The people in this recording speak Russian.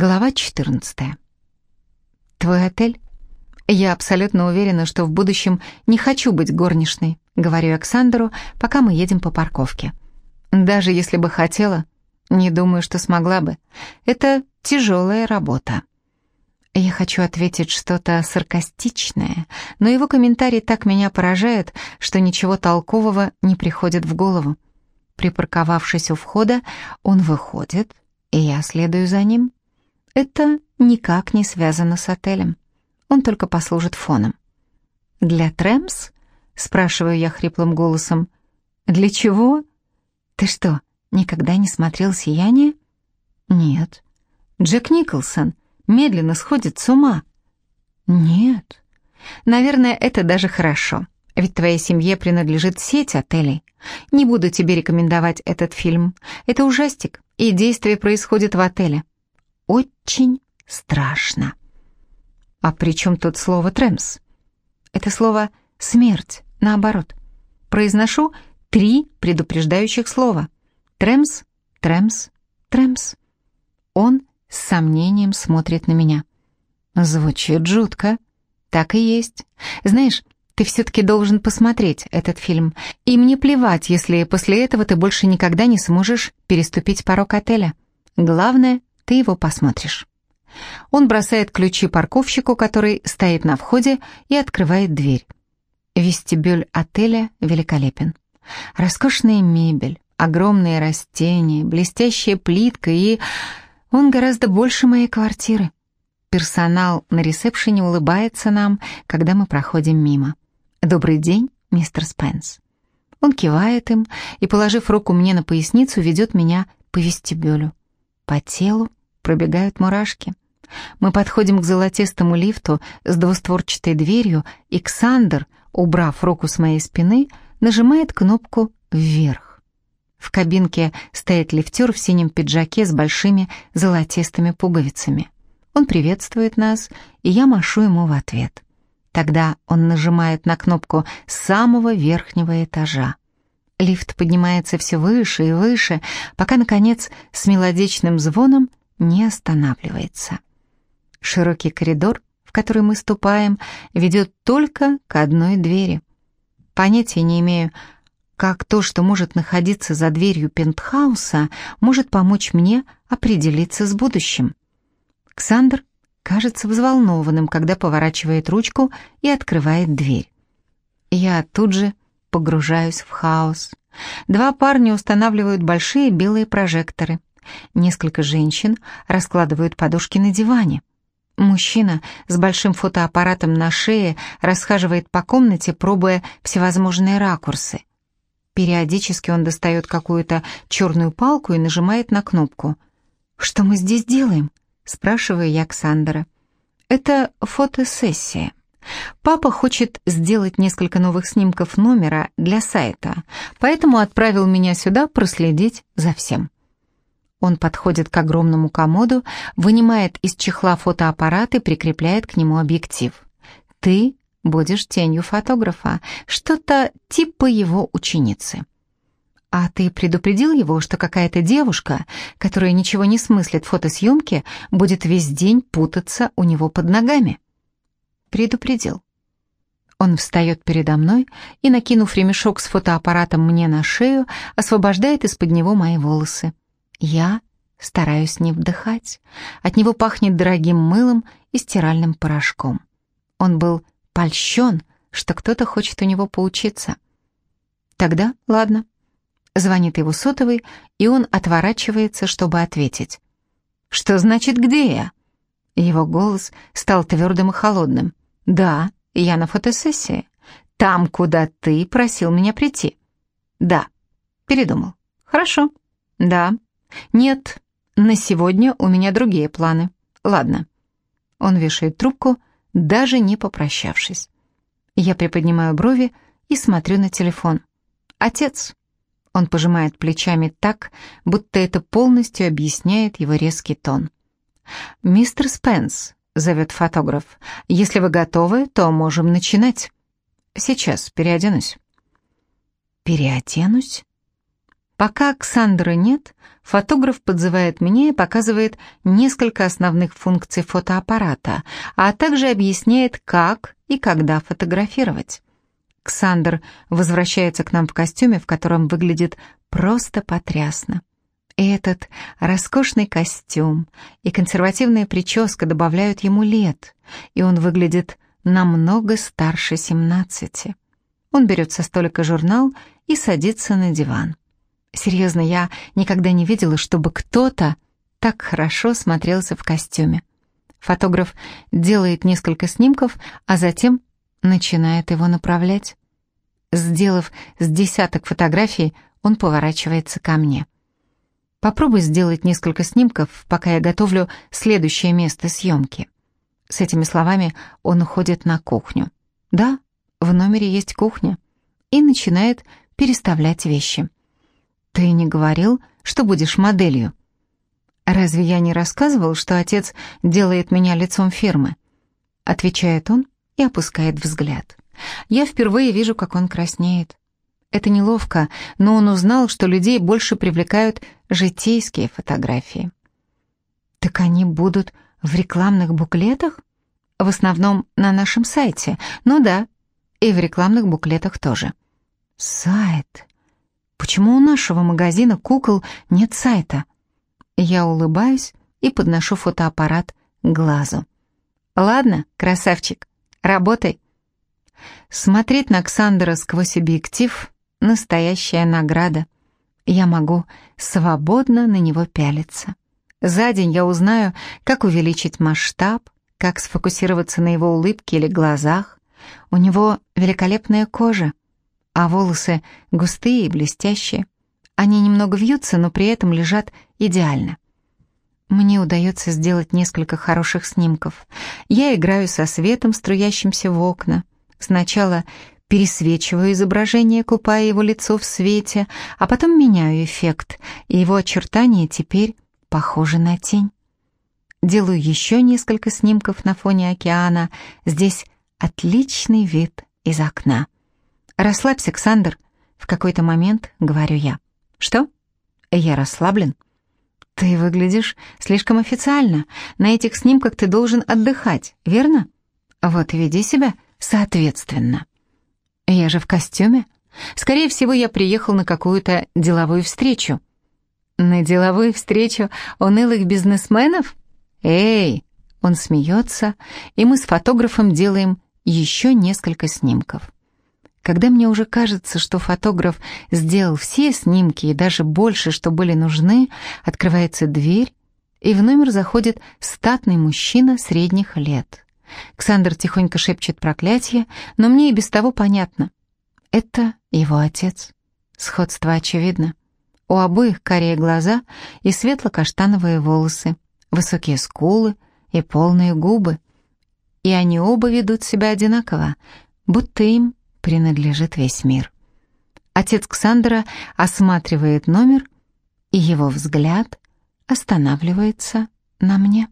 Глава 14. Твой отель? Я абсолютно уверена, что в будущем не хочу быть горничной, говорю Александру, пока мы едем по парковке. Даже если бы хотела, не думаю, что смогла бы. Это тяжелая работа. Я хочу ответить что-то саркастичное, но его комментарий так меня поражает, что ничего толкового не приходит в голову. Припарковавшись у входа, он выходит, и я следую за ним. Это никак не связано с отелем. Он только послужит фоном. «Для Трэмс?» — спрашиваю я хриплым голосом. «Для чего?» «Ты что, никогда не смотрел «Сияние»?» «Нет». «Джек Николсон медленно сходит с ума?» «Нет». «Наверное, это даже хорошо, ведь твоей семье принадлежит сеть отелей. Не буду тебе рекомендовать этот фильм. Это ужастик, и действие происходит в отеле очень страшно. А при чем тут слово «трэмс»? Это слово «смерть», наоборот. Произношу три предупреждающих слова. Трэмс, трэмс, трэмс. Он с сомнением смотрит на меня. Звучит жутко. Так и есть. Знаешь, ты все-таки должен посмотреть этот фильм. И мне плевать, если после этого ты больше никогда не сможешь переступить порог отеля. Главное, ты его посмотришь. Он бросает ключи парковщику, который стоит на входе, и открывает дверь. Вестибюль отеля великолепен. Роскошная мебель, огромные растения, блестящая плитка и... Он гораздо больше моей квартиры. Персонал на ресепшене улыбается нам, когда мы проходим мимо. «Добрый день, мистер Спенс». Он кивает им и, положив руку мне на поясницу, ведет меня по вестибюлю. По телу пробегают мурашки. Мы подходим к золотистому лифту с двустворчатой дверью, и Ксандр, убрав руку с моей спины, нажимает кнопку «Вверх». В кабинке стоит лифтер в синем пиджаке с большими золотистыми пуговицами. Он приветствует нас, и я машу ему в ответ. Тогда он нажимает на кнопку самого верхнего этажа. Лифт поднимается все выше и выше, пока, наконец, с мелодичным звоном не останавливается. Широкий коридор, в который мы ступаем, ведет только к одной двери. Понятия не имею, как то, что может находиться за дверью пентхауса, может помочь мне определиться с будущим. Ксандр кажется взволнованным, когда поворачивает ручку и открывает дверь. Я тут же погружаюсь в хаос. Два парня устанавливают большие белые прожекторы. Несколько женщин раскладывают подушки на диване. Мужчина с большим фотоаппаратом на шее расхаживает по комнате, пробуя всевозможные ракурсы. Периодически он достает какую-то черную палку и нажимает на кнопку. «Что мы здесь делаем?» — спрашиваю я Ксандера. «Это фотосессия. Папа хочет сделать несколько новых снимков номера для сайта, поэтому отправил меня сюда проследить за всем». Он подходит к огромному комоду, вынимает из чехла фотоаппарат и прикрепляет к нему объектив. «Ты будешь тенью фотографа, что-то типа его ученицы». «А ты предупредил его, что какая-то девушка, которая ничего не смыслит в фотосъемке, будет весь день путаться у него под ногами?» «Предупредил». Он встает передо мной и, накинув ремешок с фотоаппаратом мне на шею, освобождает из-под него мои волосы. Я стараюсь не вдыхать. От него пахнет дорогим мылом и стиральным порошком. Он был польщен, что кто-то хочет у него поучиться. Тогда ладно. Звонит его сотовый, и он отворачивается, чтобы ответить. «Что значит, где я?» Его голос стал твердым и холодным. «Да, я на фотосессии. Там, куда ты просил меня прийти». «Да». Передумал. «Хорошо». «Да». «Нет, на сегодня у меня другие планы. Ладно». Он вешает трубку, даже не попрощавшись. Я приподнимаю брови и смотрю на телефон. «Отец». Он пожимает плечами так, будто это полностью объясняет его резкий тон. «Мистер Спенс», — зовет фотограф, — «если вы готовы, то можем начинать. Сейчас переоденусь». «Переоденусь?» Пока Ксандра нет, фотограф подзывает меня и показывает несколько основных функций фотоаппарата, а также объясняет, как и когда фотографировать. Ксандр возвращается к нам в костюме, в котором выглядит просто потрясно. И этот роскошный костюм и консервативная прическа добавляют ему лет, и он выглядит намного старше 17. Он берет со столика журнал и садится на диван. Серьезно, я никогда не видела, чтобы кто-то так хорошо смотрелся в костюме. Фотограф делает несколько снимков, а затем начинает его направлять. Сделав с десяток фотографий, он поворачивается ко мне. Попробуй сделать несколько снимков, пока я готовлю следующее место съемки. С этими словами он уходит на кухню. Да, в номере есть кухня. И начинает переставлять вещи. Ты не говорил, что будешь моделью? Разве я не рассказывал, что отец делает меня лицом фирмы? Отвечает он и опускает взгляд. Я впервые вижу, как он краснеет. Это неловко, но он узнал, что людей больше привлекают житейские фотографии. Так они будут в рекламных буклетах? В основном на нашем сайте. Ну да, и в рекламных буклетах тоже. Сайт. Почему у нашего магазина кукол нет сайта? Я улыбаюсь и подношу фотоаппарат к глазу. Ладно, красавчик, работай. Смотреть на Ксандера сквозь объектив — настоящая награда. Я могу свободно на него пялиться. За день я узнаю, как увеличить масштаб, как сфокусироваться на его улыбке или глазах. У него великолепная кожа, а волосы густые и блестящие. Они немного вьются, но при этом лежат идеально. Мне удается сделать несколько хороших снимков. Я играю со светом, струящимся в окна. Сначала пересвечиваю изображение, купая его лицо в свете, а потом меняю эффект, и его очертания теперь похожи на тень. Делаю еще несколько снимков на фоне океана. Здесь отличный вид из окна. «Расслабься, Александр», — в какой-то момент говорю я. «Что?» «Я расслаблен». «Ты выглядишь слишком официально. На этих снимках ты должен отдыхать, верно?» «Вот веди себя соответственно». «Я же в костюме. Скорее всего, я приехал на какую-то деловую встречу». «На деловую встречу унылых бизнесменов?» «Эй!» Он смеется, и мы с фотографом делаем еще несколько снимков. Когда мне уже кажется, что фотограф сделал все снимки и даже больше, что были нужны, открывается дверь, и в номер заходит статный мужчина средних лет. Ксандр тихонько шепчет проклятие, но мне и без того понятно. Это его отец. Сходство очевидно. У обоих карие глаза и светло-каштановые волосы высокие скулы и полные губы. И они оба ведут себя одинаково, будто им принадлежит весь мир. Отец Ксандра осматривает номер, и его взгляд останавливается на мне.